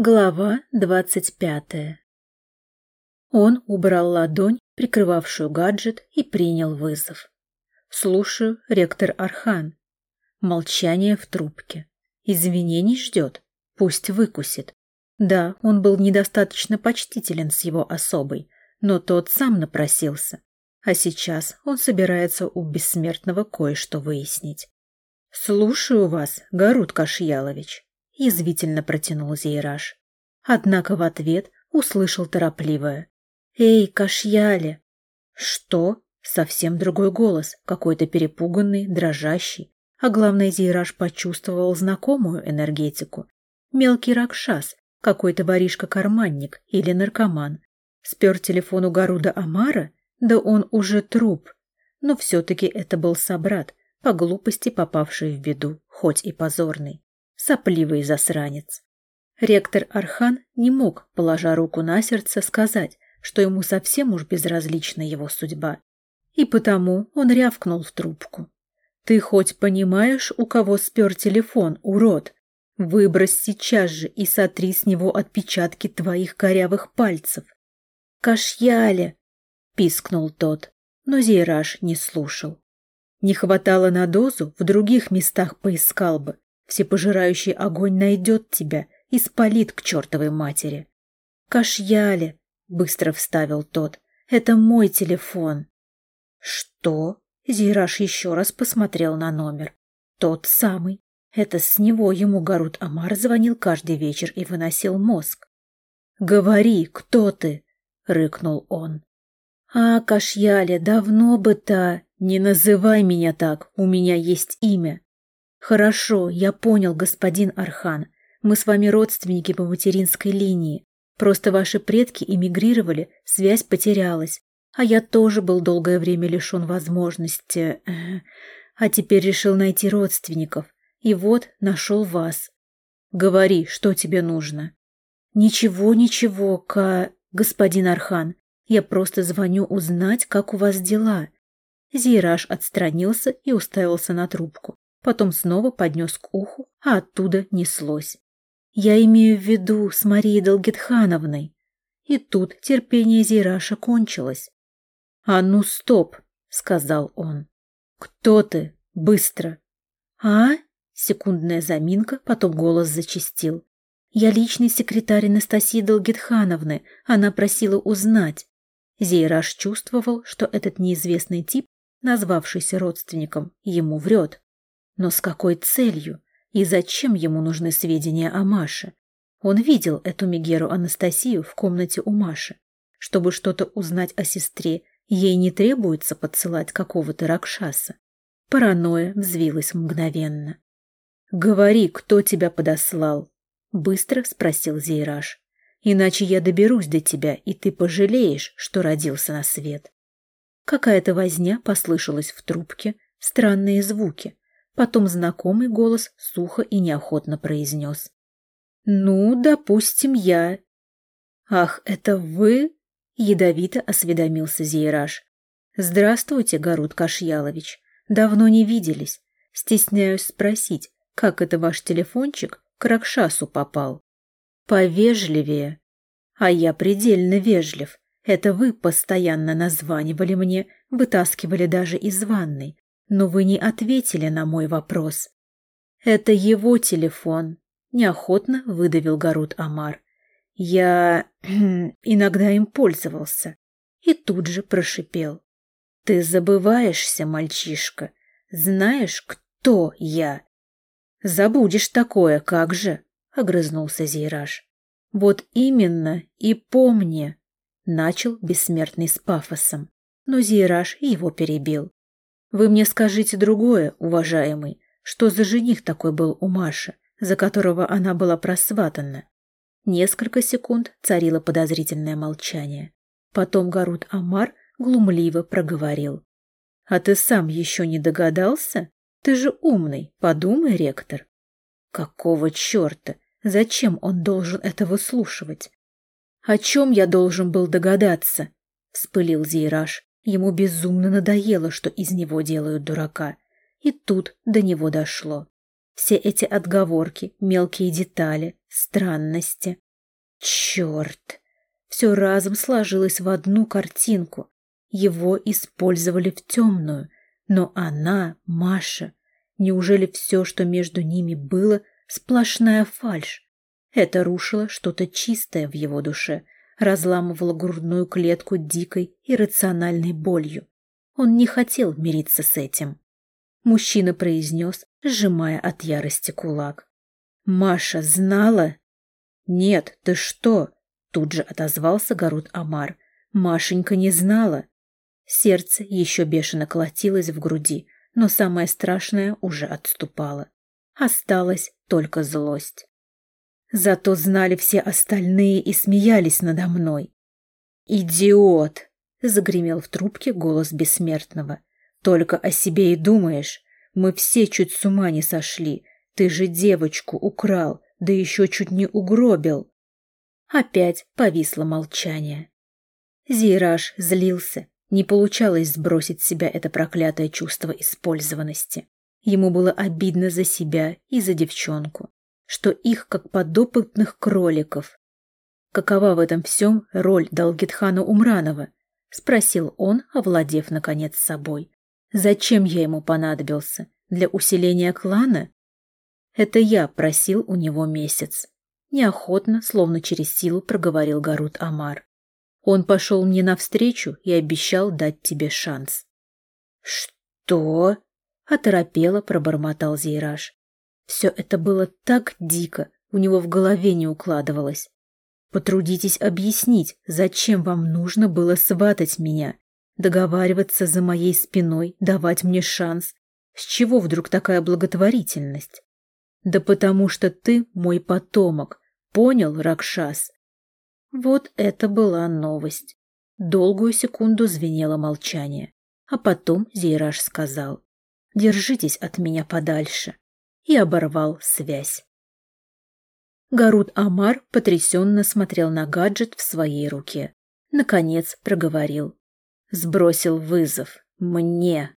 Глава двадцать пятая Он убрал ладонь, прикрывавшую гаджет, и принял вызов. «Слушаю, ректор Архан». Молчание в трубке. Извинений ждет. Пусть выкусит. Да, он был недостаточно почтителен с его особой, но тот сам напросился. А сейчас он собирается у бессмертного кое-что выяснить. «Слушаю вас, Гарут Кашьялович», язвительно протянул Зейраж. Однако в ответ услышал торопливое. «Эй, Кашьяле!» «Что?» Совсем другой голос, какой-то перепуганный, дрожащий. А главное, Зейраж почувствовал знакомую энергетику. Мелкий ракшас, какой-то воришка-карманник или наркоман. Спер телефон у Гаруда Амара? Да он уже труп. Но все-таки это был собрат, по глупости попавший в беду, хоть и позорный сопливый засранец. Ректор Архан не мог, положа руку на сердце, сказать, что ему совсем уж безразлична его судьба. И потому он рявкнул в трубку. «Ты хоть понимаешь, у кого спер телефон, урод? Выбрось сейчас же и сотри с него отпечатки твоих корявых пальцев». «Кашьяле!» — пискнул тот, но Зейраж не слушал. Не хватало на дозу, в других местах поискал бы, Всепожирающий огонь найдет тебя и спалит к чертовой матери. Кашьяле, быстро вставил тот, это мой телефон. Что? Зираж еще раз посмотрел на номер. Тот самый. Это с него ему Гарут Амар звонил каждый вечер и выносил мозг. «Говори, кто ты?» — рыкнул он. «А, Кашьяле, давно бы то...» «Не называй меня так, у меня есть имя. «Хорошо, я понял, господин Архан. Мы с вами родственники по материнской линии. Просто ваши предки эмигрировали, связь потерялась. А я тоже был долгое время лишен возможности... Э, а теперь решил найти родственников. И вот нашел вас. Говори, что тебе нужно». «Ничего, ничего, Ка... господин Архан. Я просто звоню узнать, как у вас дела». Зираж отстранился и уставился на трубку потом снова поднес к уху, а оттуда неслось. «Я имею в виду с Марией Долгетхановной». И тут терпение Зираша кончилось. «А ну, стоп!» — сказал он. «Кто ты? Быстро!» «А?» — секундная заминка, потом голос зачистил. «Я личный секретарь Анастасии Долгетхановны. Она просила узнать». Зейраж чувствовал, что этот неизвестный тип, назвавшийся родственником, ему врет. Но с какой целью? И зачем ему нужны сведения о Маше? Он видел эту Мегеру Анастасию в комнате у Маши. Чтобы что-то узнать о сестре, ей не требуется подсылать какого-то Ракшаса. Паранойя взвилась мгновенно. «Говори, кто тебя подослал?» — быстро спросил Зейраж. «Иначе я доберусь до тебя, и ты пожалеешь, что родился на свет». Какая-то возня послышалась в трубке, странные звуки. Потом знакомый голос сухо и неохотно произнес. «Ну, допустим, я». «Ах, это вы?» — ядовито осведомился Зейраж. «Здравствуйте, Гарут Кашьялович. Давно не виделись. Стесняюсь спросить, как это ваш телефончик к Ракшасу попал?» «Повежливее». «А я предельно вежлив. Это вы постоянно названивали мне, вытаскивали даже из ванной, но вы не ответили на мой вопрос. Это его телефон, неохотно выдавил Гарут Амар. Я иногда им пользовался. И тут же прошипел. Ты забываешься, мальчишка. Знаешь, кто я? Забудешь такое, как же? Огрызнулся Зейраж. Вот именно и помни. Начал бессмертный с пафосом, но Зейраж его перебил. Вы мне скажите другое, уважаемый, что за жених такой был у Маши, за которого она была просватана? Несколько секунд царило подозрительное молчание. Потом Гарут Амар глумливо проговорил. «А ты сам еще не догадался? Ты же умный, подумай, ректор». «Какого черта? Зачем он должен это выслушивать?» «О чем я должен был догадаться?» — вспылил Зейраж. Ему безумно надоело, что из него делают дурака. И тут до него дошло. Все эти отговорки, мелкие детали, странности. Черт! Все разом сложилось в одну картинку. Его использовали в темную, но она, Маша, неужели все, что между ними было, сплошная фальшь? Это рушило что-то чистое в его душе, разламывало грудную клетку дикой иррациональной болью. Он не хотел мириться с этим. Мужчина произнес, сжимая от ярости кулак. «Маша знала?» «Нет, ты что?» Тут же отозвался Гарут Амар. Машенька не знала. Сердце еще бешено колотилось в груди, но самое страшное уже отступало. Осталась только злость. Зато знали все остальные и смеялись надо мной. «Идиот!» — загремел в трубке голос бессмертного. «Только о себе и думаешь. Мы все чуть с ума не сошли. Ты же девочку украл, да еще чуть не угробил». Опять повисло молчание. Зейраж злился. Не получалось сбросить с себя это проклятое чувство использованности. Ему было обидно за себя и за девчонку что их как подопытных кроликов. Какова в этом всем роль Далгитхана Умранова? Спросил он, овладев наконец собой. Зачем я ему понадобился? Для усиления клана? Это я просил у него месяц. Неохотно, словно через силу, проговорил Гарут Амар. Он пошел мне навстречу и обещал дать тебе шанс. Что? Оторопело пробормотал Зейраж. Все это было так дико, у него в голове не укладывалось. Потрудитесь объяснить, зачем вам нужно было сватать меня, договариваться за моей спиной, давать мне шанс. С чего вдруг такая благотворительность? Да потому что ты мой потомок, понял, Ракшас? Вот это была новость. Долгую секунду звенело молчание, а потом Зейраж сказал, «Держитесь от меня подальше» и оборвал связь. Гарут Амар потрясенно смотрел на гаджет в своей руке. Наконец проговорил. Сбросил вызов. Мне.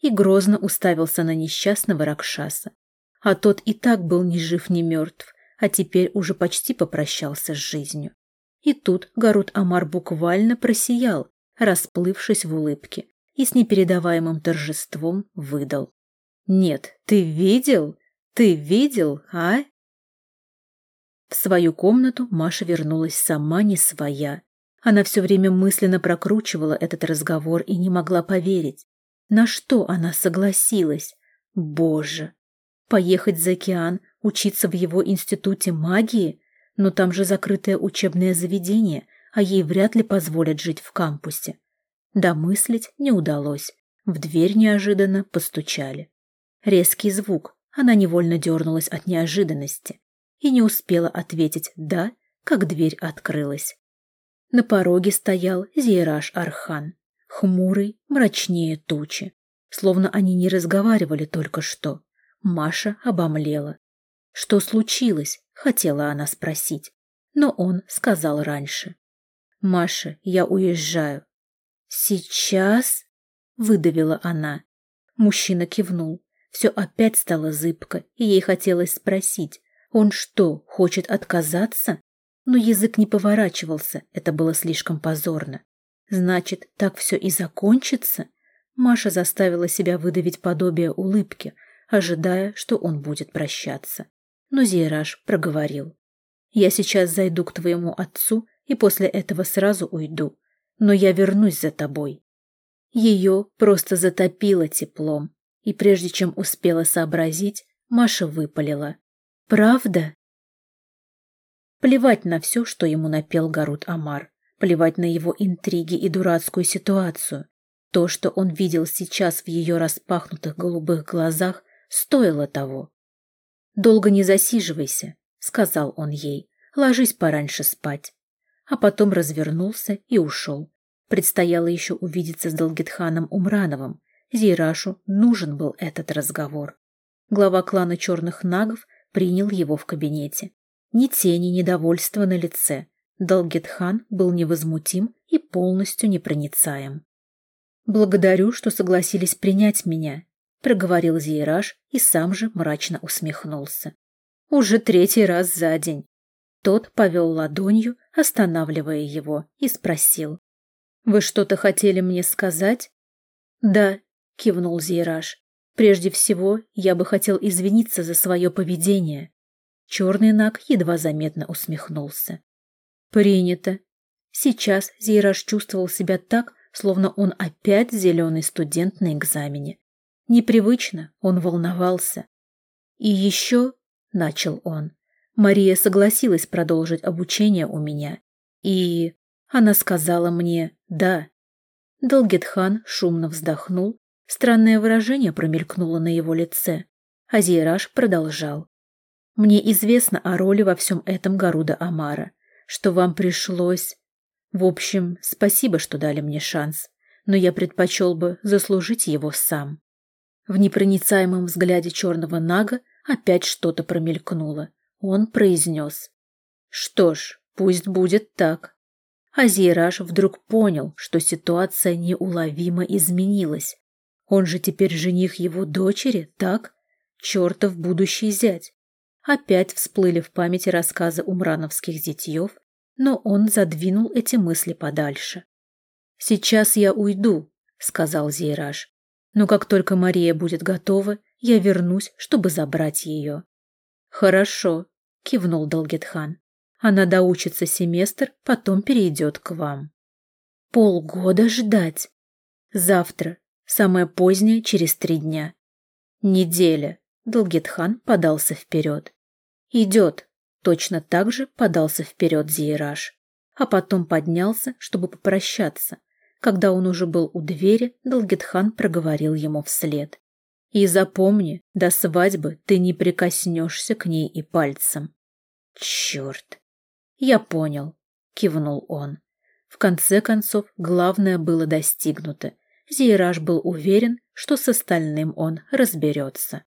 И грозно уставился на несчастного Ракшаса. А тот и так был ни жив, ни мертв, а теперь уже почти попрощался с жизнью. И тут Гарут Амар буквально просиял, расплывшись в улыбке, и с непередаваемым торжеством выдал. «Нет, ты видел? Ты видел, а? В свою комнату Маша вернулась сама не своя. Она все время мысленно прокручивала этот разговор и не могла поверить. На что она согласилась? Боже! Поехать за океан, учиться в его институте магии? Но там же закрытое учебное заведение, а ей вряд ли позволят жить в кампусе. Домыслить не удалось. В дверь неожиданно постучали. Резкий звук, она невольно дернулась от неожиданности и не успела ответить «да», как дверь открылась. На пороге стоял Зейраж Архан, хмурый, мрачнее тучи, словно они не разговаривали только что. Маша обомлела. Что случилось, хотела она спросить, но он сказал раньше. «Маша, я уезжаю». «Сейчас?» — выдавила она. Мужчина кивнул. Все опять стало зыбко, и ей хотелось спросить, он что, хочет отказаться? Но язык не поворачивался, это было слишком позорно. Значит, так все и закончится? Маша заставила себя выдавить подобие улыбки, ожидая, что он будет прощаться. Но Зейраж проговорил. «Я сейчас зайду к твоему отцу и после этого сразу уйду, но я вернусь за тобой». Ее просто затопило теплом, и прежде чем успела сообразить, Маша выпалила. «Правда?» Плевать на все, что ему напел Гарут Амар, плевать на его интриги и дурацкую ситуацию. То, что он видел сейчас в ее распахнутых голубых глазах, стоило того. «Долго не засиживайся», — сказал он ей, — «ложись пораньше спать». А потом развернулся и ушел. Предстояло еще увидеться с Долгитханом Умрановым, Зейрашу нужен был этот разговор. Глава клана черных нагов принял его в кабинете. Ни тени недовольства на лице. Далгетхан был невозмутим и полностью непроницаем. «Благодарю, что согласились принять меня», — проговорил Зейраж и сам же мрачно усмехнулся. «Уже третий раз за день. Тот повел ладонью, останавливая его, и спросил. «Вы что-то хотели мне сказать?» «Да», — кивнул Зейраж. «Прежде всего, я бы хотел извиниться за свое поведение». Черный наг едва заметно усмехнулся. «Принято». Сейчас Зейраж чувствовал себя так, словно он опять зеленый студент на экзамене. Непривычно, он волновался. «И еще», — начал он, — «Мария согласилась продолжить обучение у меня. И она сказала мне «да». Долгетхан шумно вздохнул, странное выражение промелькнуло на его лице. Азираж продолжал. «Мне известно о роли во всем этом Гаруда Амара, что вам пришлось... В общем, спасибо, что дали мне шанс, но я предпочел бы заслужить его сам». В непроницаемом взгляде черного нага опять что-то промелькнуло. Он произнес. «Что ж, пусть будет так». Азираж вдруг понял, что ситуация неуловимо изменилась. Он же теперь жених его дочери, так? Чертов будущий зять. Опять всплыли в памяти рассказы умрановских зятьев, но он задвинул эти мысли подальше. «Сейчас я уйду», — сказал Зейраж. «Но как только Мария будет готова, я вернусь, чтобы забрать ее». «Хорошо», — кивнул Долгетхан. Она доучится семестр, потом перейдет к вам. Полгода ждать. Завтра, самое позднее, через три дня. Неделя. Долгетхан подался вперед. Идет. Точно так же подался вперед Зейраж. А потом поднялся, чтобы попрощаться. Когда он уже был у двери, Долгетхан проговорил ему вслед. И запомни, до свадьбы ты не прикоснешься к ней и пальцем. Черт! «Я понял», — кивнул он. В конце концов, главное было достигнуто. Зейраж был уверен, что с остальным он разберется.